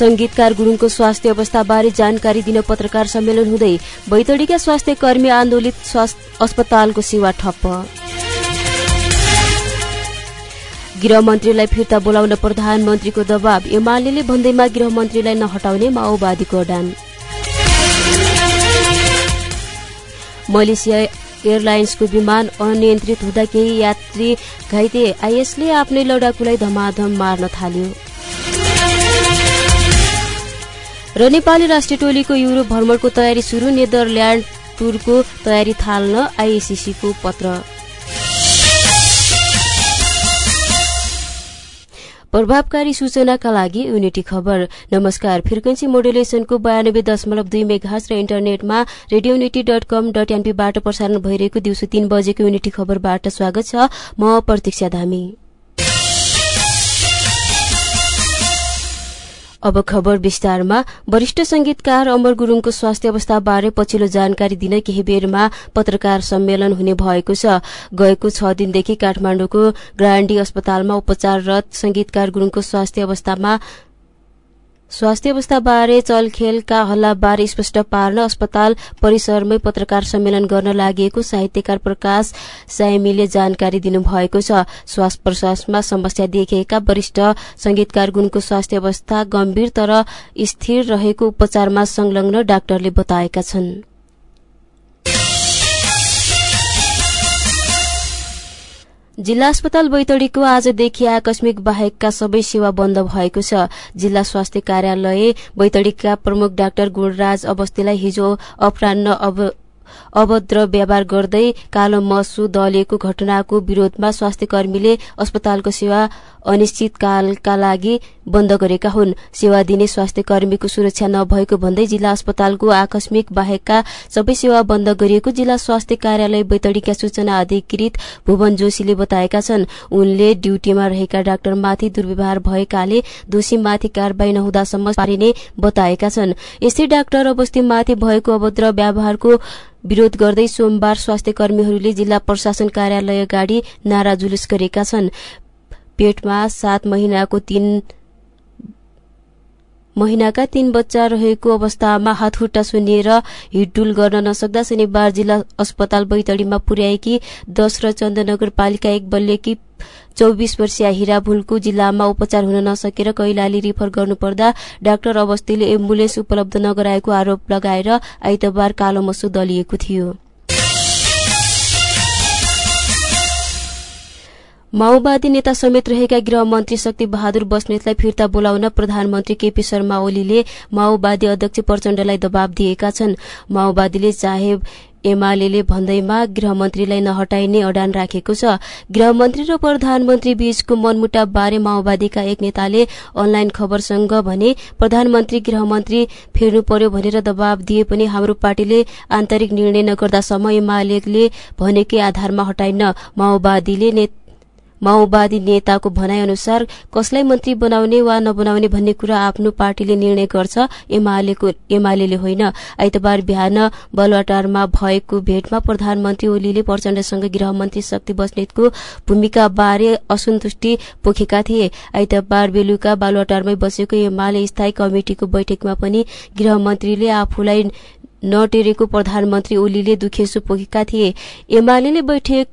संगीतकार गुरूङको स्वास्थ्य अवस्थाबारे जानकारी दिन पत्रकार सम्मेलन हुँदै बैतडीका स्वास्थ्य कर्मी आन्दोलित अस्पतालको सेवा ठप्प। गृहमन्त्रीलाई फिर्ता बोलाउन प्रधानमन्त्रीको दबाव एमाले भन्दैमा गृहमन्त्रीलाई नहटाउने माओवादीको अडान मलेसिया एयरलाइन्सको विमान अनियन्त्रित हुँदा केही यात्री घाइते आइएसले आफ्नै लडाकुलाई धमाधम मार्न थाल्यो। र नेपाली राष्ट्रिय टोलीको युरोप भ्रमणको तयारी सुरु नेदरल्याण्ड टुरको तयारी थाल्न आइएसिसीको पत्र। प्रभावकारी सूचनाका लागि युनिटी खबर। नमस्कार फ्रिक्वेन्सी मोडुलेसनको बयानब्बे दशमलव दुई मेघास र इन्टरनेटमा radio Unity dot com dot एनपीबाट प्रसारण भइरहेको दिउँसो तीन बजेको युनिटी खबरबाट स्वागत छ म प्रतीक्षा धामी। अब खबर विस्तारमा। वरिष्ठ संगीतकार अमर गुरूङको स्वास्थ्य अवस्थाबारे पछिल्लो जानकारी दिन केही बेरमा पत्रकार सम्मेलन हुने भएको छ। गएको छ दिनदेखि काठमाडौँको ग्रान्डी अस्पतालमा उपचाररत संगीतकार गुरूङको स्वास्थ्य अवस्थामा स्वास्थ्य अवस्थाबारे चलखेलका हल्लाबारे स्पष्ट पार्न अस्पताल परिसरमै पत्रकार सम्मेलन गर्न लागि साहित्यकार प्रकाश साइमीले जानकारी दिनुभएको छ। श्वास प्रश्वासमा समस्या देखिएका वरिष्ठ संगीतकार गुणको स्वास्थ्य अवस्था गम्भीर तर स्थिर रहेको उपचारमा संलग्न डाक्टरले बताएका छन्। जिल्ला अस्पताल बैतडीको आजदेखि आकस्मिक बाहेकका सबै सेवा बन्द भएको छ। जिल्ला स्वास्थ्य कार्यालय बैतडीका प्रमुख डाक्टर गुणराज अवस्थीलाई हिजो अपरान्न अभद्र व्यवहार गर्दै कालो मसु दलेको घटनाको विरोधमा स्वास्थ्य कर्मीले अस्पतालको सेवा अनिश्चितकालका लागि बन्द गरेका हुन्। सेवा दिने स्वास्थ्य कर्मीको सुरक्षा नभएको भन्दै जिल्ला अस्पतालको आकस्मिक बाहेकका सबै सेवा बन्द गरिएको जिल्ला स्वास्थ्य कार्यालय बैतडीका सूचना अधिकृत भुवन जोशीले बताएका छन्। उनले ड्यूटीमा रहेका डाक्टरमाथि दुर्व्यवहार भएकाले दोषीमाथि कारवाही नहुँदासम्म पारिने बताएका छन्। यस्तै डाक्टर अवस्थीमाथि भएको अभद्र व्यवहारको विरोध गर्दै सोमबार स्वास्थ्य कर्मीहरूले जिल्ला प्रशासन कार्यालय गाडी नारा जुलुस गरेका छन्। पेटमा सात महिनाको तीन महिनाका तीन बच्चा रहेको अवस्थामा हातखुट्टा सुनिएर हिडडुल गर्न नसक्दा शनिबार जिल्ला अस्पताल बैतडीमा पुर्याएकी दश र चन्द नगरपालिका एक बल्लेकी चौबिस वर्षीय हिरा भुल्कु जिल्लामा उपचार हुन नसकेर कैलाली रिफर गर्नुपर्दा डाक्टर अवस्थीले एम्बुलेन्स उपलब्ध नगराएको आरोप लगाएर आइतबार कालो मसु दलिएको थियो। माओवादी नेता समेत रहेका गृहमन्त्री शक्ति बहादुर बस्नेतलाई फिर्ता बोलाउन प्रधानमन्त्री केपी शर्मा ओलीले माओवादी अध्यक्ष प्रचण्डलाई दबाव दिएका छन्। माओवादीले चाहे एमाले भन्दैमा गृहमन्त्रीलाई नहटाइने अडान राखेको छ। गृहमन्त्री र प्रधानमन्त्री बीचको मनमुटाव बारे माओवादीका एक नेताले अनलाइन खबरसँग भने प्रधानमन्त्री गृहमन्त्री फेर्नु पर्यो भनेर दबाव दिए पनि हाम्रो पार्टीले आन्तरिक निर्णय नगर्दासम्म एमाले भनेकै आधारमा हटाइन्न माओवादीले माओवादी नेताको भनाइ अनुसार कसलाई मन्त्री बनाउने वा नबनाउने भन्ने कुरा आफ्नो पार्टीले निर्णय गर्छ एमाले होइन। आइतबार बिहान बलवाटारमा भएको भेटमा प्रधानमन्त्री ओलीले प्रचण्डसँग गृहमन्त्री शक्ति बस्नेतको भूमिका बारे असन्तुष्टि पोखेका थिए। आइतबार बेलुका बालुवाटारमै बसेको एमाले स्थायी कमिटिको बैठकमा पनि गृहमन्त्रीले आफूलाई नटेरेको प्रधानमन्त्री ओलीले दुखेसो पोखेका थिए। एमाले बैठक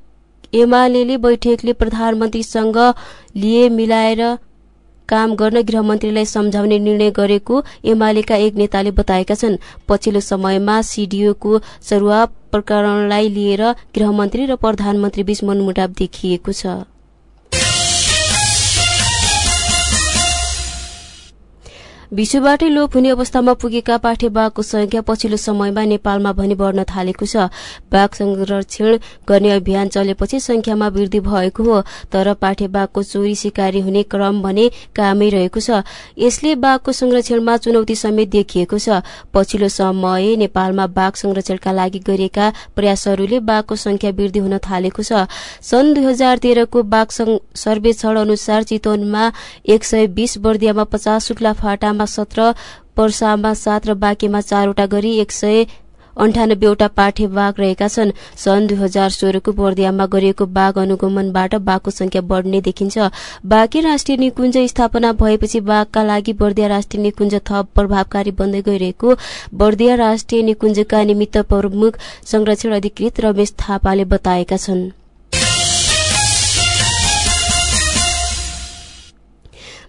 एमाले बैठकले प्रधानमन्त्रीसँग लिए मिलाएर काम गर्न गृहमन्त्रीलाई सम्झाउने निर्णय गरेको एमालेका एक नेताले बताएका छन्। पछिल्लो समयमा सीडीओको सरुवा प्रकरणलाई लिएर गृहमन्त्री र प्रधानमन्त्री बीच मनमुटाव देखिएको छ। विश्वबाटै लोप हुने अवस्थामा पुगेका पाठे बाघको संख्या पछिल्लो समयमा नेपालमा भने बढ्न थालेको छ। बाघ संरक्षण गर्ने अभियान चलेपछि संख्यामा वृद्धि भएको हो तर पाठे बाघको चोरी सिकारी हुने क्रम भने कामै रहेको छ। यसले बाघको संरक्षणमा चुनौती समेत देखिएको छ। पछिल्लो समय नेपालमा बाघ संरक्षणका लागि गरिएका प्रयासहरूले बाघको संख्या वृद्धि हुन थालेको छ। सन् दुई हजार तेह्रको बाघ सर्वेक्षण अनुसार चितवनमा एक सय बीस बर्दियामा पचास शुक्ला फाटा जिल्लामा सत्र पर्सामा सात र बाँकीमा चारवटा गरी एक सय अन्ठानब्बेवटा पाठे बाघ रहेका छन्। सन् दुई हजार सोह्रको बर्दियामा गरिएको बाघ अनुगमनबाट बाघको संख्या बढ्ने देखिन्छ। बाँकी राष्ट्रिय निकुञ्ज स्थापना भएपछि बाघका लागि बर्दिया राष्ट्रिय निकुञ्ज थप प्रभावकारी बन्दै गइरहेको बर्दिया राष्ट्रिय निकुञ्जका निमित्त प्रमुख संरक्षण अधिकृत रमेश थापाले बताएका छन्।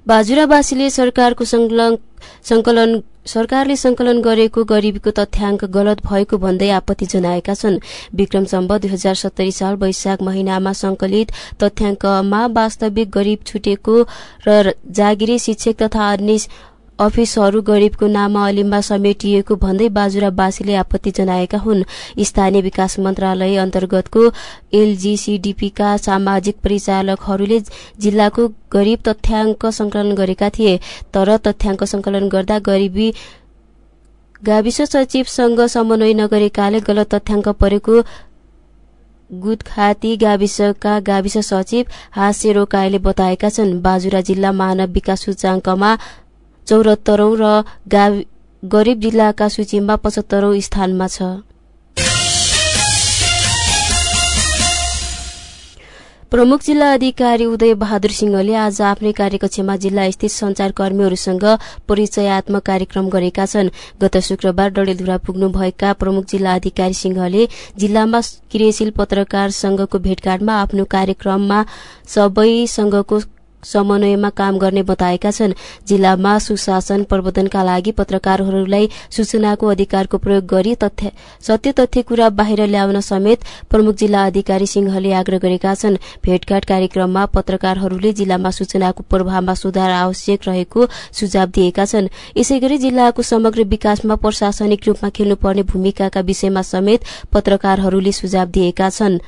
बाजुरावासीले सरकारको संकलन सरकारले संकलन गरेको गरिबीको तथ्याङ्क गलत भएको भन्दै आपत्ति जनाएका छन्। विक्रम सम्ब दुई हजार सत्तरी साल वैशाख महिनामा संकलित तथ्याङ्कमा वास्तविक गरिब छुटेको र जागिरी शिक्षक तथा अन्य अफिसहरू गरिबको नाममा अलिममा समेटिएको भन्दै बाजुरावासीले आपत्ति जनाएका हुन्। स्थानीय विकास मन्त्रालय अन्तर्गतको एलजीसीडीपीका सामाजिक परिचालकहरूले जिल्लाको गरिब तथ्याङ्क संकलन गरेका थिए। तर तथ्याङ्क संकलन गर्दा गरिबी गाविस सचिवसँग समन्वय नगरेकाले गलत तथ्याङ्क परेको गुटखाती गाविसका गाविस सचिव हास्य रोकायले बताएका छन्। बाजुरा जिल्ला मानव विकास सूचाङ्कमा चौरात्तरौं र गरिब जिल्लाका सूचीमा पचहत्तरौं स्थानमा छ। प्रमुख जिल्ला अधिकारी उदय बहादुर सिंहले आज आफ्नै कार्यकक्षमा जिल्ला स्थित संचारकर्मीहरूसँग परिचयात्मक कार्यक्रम गरेका छन्। गत शुक्रबार डडेलधुरा पुग्नुभएका प्रमुख जिल्ला अधिकारी सिंहले जिल्लामा क्रियाशील पत्रकार संघको भेटघाटमा आफ्नो कार्यक्रममा सबैसँगको समन्वयमा काम गर्ने बताएका छन्। जिल्लामा सुशासन प्रवर्धनका लागि पत्रकारहरूलाई सूचनाको अधिकारको प्रयोग गरी सत्य तथ्य कुरा बाहिर ल्याउन समेत प्रमुख जिल्ला अधिकारी सिंहले आग्रह गरेका छन्। भेटघाट कार्यक्रममा पत्रकारहरूले जिल्लामा सूचनाको प्रभावमा सुधार आवश्यक रहेको सुझाव दिएका छन्। यसै जिल्लाको समग्र विकासमा प्रशासनिक रूपमा खेल्नुपर्ने भूमिकाका विषयमा समेत पत्रकारहरूले सुझाव दिएका छन्।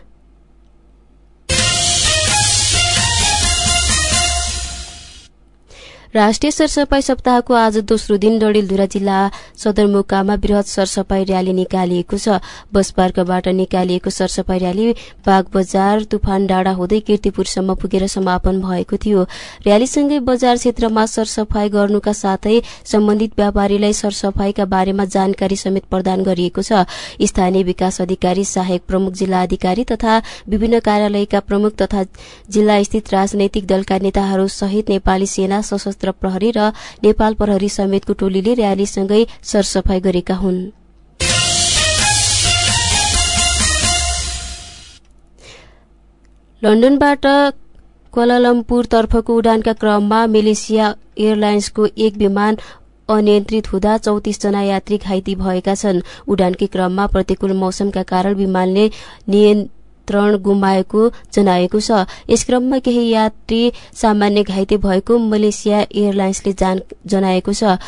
राष्ट्रिय सरसफाई सप्ताहको आज दोस्रो दिन डडेलधुरा जिल्ला सदरमुकामा वृहत सरसफाई र्याली निकालिएको छ। बस पार्कबाट निकालिएको सरसफाई र्याली बाग बजार तुफान डाँडा हुँदै किर्तिपुरसम्म पुगेर समापन भएको थियो। र्यालीसँगै बजार क्षेत्रमा सरसफाई गर्नुका साथै सम्बन्धित व्यापारीलाई सरसफाईका बारेमा जानकारी समेत प्रदान गरिएको छ। स्थानीय विकास अधिकारी सहायक प्रमुख जिल्ला अधिकारी तथा विभिन्न कार्यालयका प्रमुख तथा जिल्ला स्थित राजनैतिक दलका नेताहरू सहित नेपाली सेना सशस्त्र सशस्त्र प्रहरी र नेपाल प्रहरी समेतको टोलीले र्यालीसँगै सरसफाई गरेका हुन्। लन्डनबाट तर्फको उडानका क्रममा मलेसिया एयरलाइन्सको एक विमान अनियन्त्रित हुँदा चौतिसजना यात्री घाइते भएका छन्। उडानकै क्रममा प्रतिकूल मौसमका कारण विमानले नियन्त्रण गुमाएको जनाएको छ। यस क्रममा केही यात्री सामान्य घाइते भएको मलेसिया एयरलाइन्सले जनाएको छ।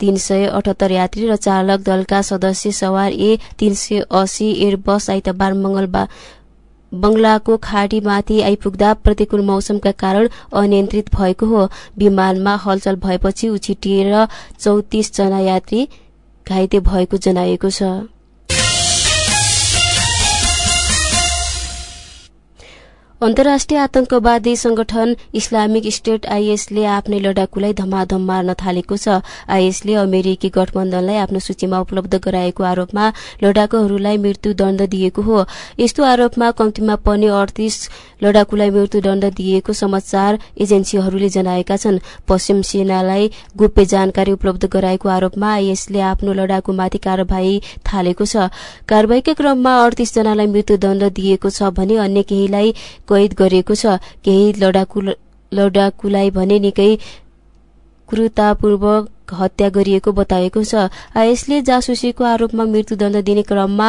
तीन सय अठहत्तर यात्री र चालक दलका सदस्य सवार ए तीन सय अस्सी एयरबस आइतबार मंगलबार बंगलाको खाडीमाथि आइपुग्दा प्रतिकूल मौसमका कारण अनियन्त्रित भएको हो। विमानमा हलचल भएपछि उछिटिएर चौतिस जना यात्री घाइते भएको जनाएको छ। अन्तर्राष्ट्रिय आतंकवादी संगठन इस्लामिक स्टेट आइएसले आफ्नै लडाकुलाई धमाधम मार्न थालेको छ। आइएसले अमेरिकी गठबन्धनलाई आफ्नो सूचीमा उपलब्ध गराएको आरोपमा लडाकुहरूलाई मृत्युदण्ड दिएको हो। यस्तो आरोपमा कम्तीमा पर्ने अडतिस लडाकुलाई मृत्युदण्ड दिएको समाचार एजेन्सीहरूले जनाएका छन्। पश्चिम सेनालाई गोप्य जानकारी उपलब्ध गराएको आरोपमा आइएसले आफ्नो लडाकुमाथि कार्यवाही थालेको छ। कार्यवाहीका क्रममा अडतिस जनालाई मृत्युदण्ड दिएको छ भने अन्य केहीलाई कैद गरिएको छ। केही लडाकुलाई भने निकै क्रूरतापूर्वक हत्या गरिएको बताएको छ। आइएसले जासुसीको आरोपमा मृत्युदण्ड दिने क्रममा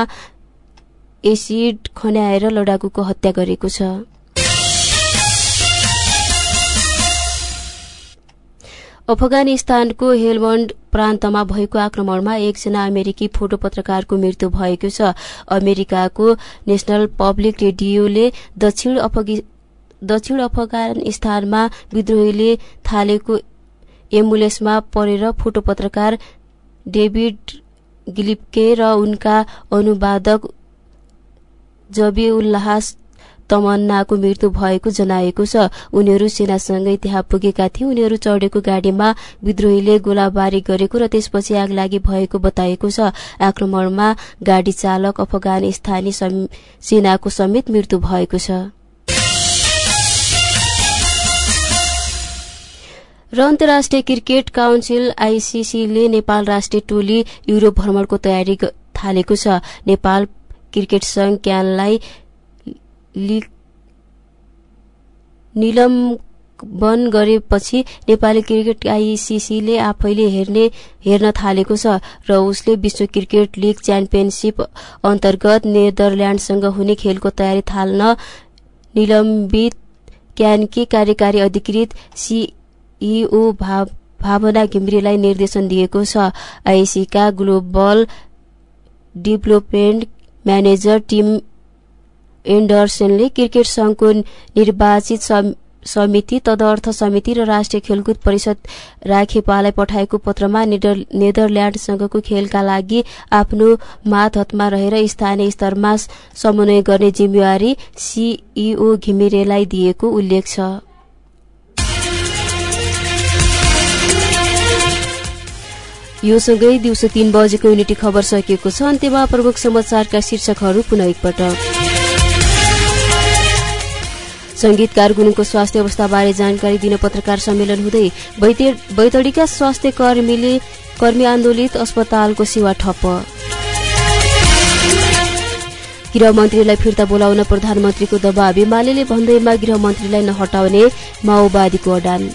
एसिड खन्याएर लडाकुको हत्या गरेको छ। अफगानिस्तानको हेलमण्ड प्रान्तमा भएको आक्रमणमा एकजना अमेरिकी फोटो पत्रकारको मृत्यु भएको छ। अमेरिकाको नेशनल पब्लिक रेडियोले दक्षिण अफगानिस्तानमा विद्रोहीले थालेको एम्बुलेन्समा परेर फोटो पत्रकार डेभिड गिलिप्के र उनका अनुवादक जबी उल्लाह तमन्नाको मृत्यु भएको जनाएको छ। उनीहरू सेनासँगै त्यहाँ पुगेका थिए। उनीहरू चढेको गाडीमा विद्रोहीले गोलाबारी गरेको र त्यसपछि आग लागि भएको बताएको छ। आक्रमणमा गाडी चालक अफगानिस्तानी सेनाको समेत मृत्यु भएको छ। र अन्तर्राष्ट्रिय क्रिकेट काउन्सिल आइसिसीले नेपाल राष्ट्रिय टोली युरोप भ्रमणको तयारी थालेको छ। नेपाल क्रिकेट संघ क्यानलाई निलम्बन गरेपछि नेपाली क्रिकेट आइसिसीले आफैले हेर्ने हेर्न थालेको छ र उसले विश्व क्रिकेट लिग च्याम्पियनशीप अन्तर्गत नेदरल्याण्डसँग हुने खेलको तयारी थाल्न निलम्बित क्यानकी कार्यकारी अधिकृत सी इओ भावना घिम्रेलाई निर्देशन दिएको छ। आइसीका ग्लोबल डेभलपमेन्ट म्यानेजर टिम एन्डरसनले क्रिकेट संघको निर्वाचित समिति तदर्थ समिति र राष्ट्रिय खेलकुद परिषद राखेपालाई पठाएको पत्रमा नेदरल्याण्डसँगको खेलका लागि आफ्नो मात हतमा रहेर स्थानीय स्तरमा समन्वय गर्ने जिम्मेवारी सीईओ घिमिरेलाई दिएको उल्लेख छ। यो सँगै दिउँसो तीन बजेको युनिटी खबर सकिएको छ। अन्त्यमा प्रमुख समाचारका शीर्षकहरू पुनः एकपटक। संगीतकार गुरूङको स्वास्थ्य अवस्थाबारे जानकारी दिन पत्रकार सम्मेलन हुँदै बैतडीका स्वास्थ्य कर्मीले कर्मी आन्दोलित अस्पतालको सेवा ठप्प। गृहमन्त्रीलाई फिर्ता बोलाउन प्रधानमन्त्रीको दबाव एमाले भन्दैमा गृहमन्त्रीलाई नहटाउने माओवादीको अडान।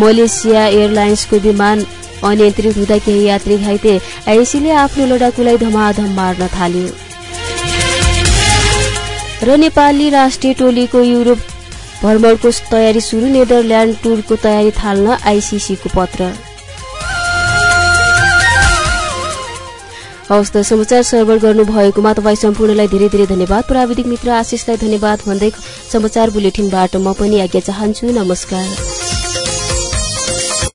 मलेसिया एयरलाइन्सको विमान अनियन्त्रित हुँदा केही यात्री घाइते आइसीले आफ्नो लडाकुलाई धमाधम मार्न थाल्यो। र नेपाली राष्ट्रिय टोलीको युरोप भ्रमणको तयारी सुरु नेदरल्याण्ड टुरको तयारी थाल्न आइसिसीको पत्र। हवस् त समाचार सर्वर गर्नुभएकोमा तपाईँ सम्पूर्णलाई धेरै धेरै धन्यवाद। प्राविधिक मित्र आशिषलाई धन्यवाद भन्दै समाचार बुलेटिनबाट म पनि आज्ञा चाहन्छु। नमस्कार।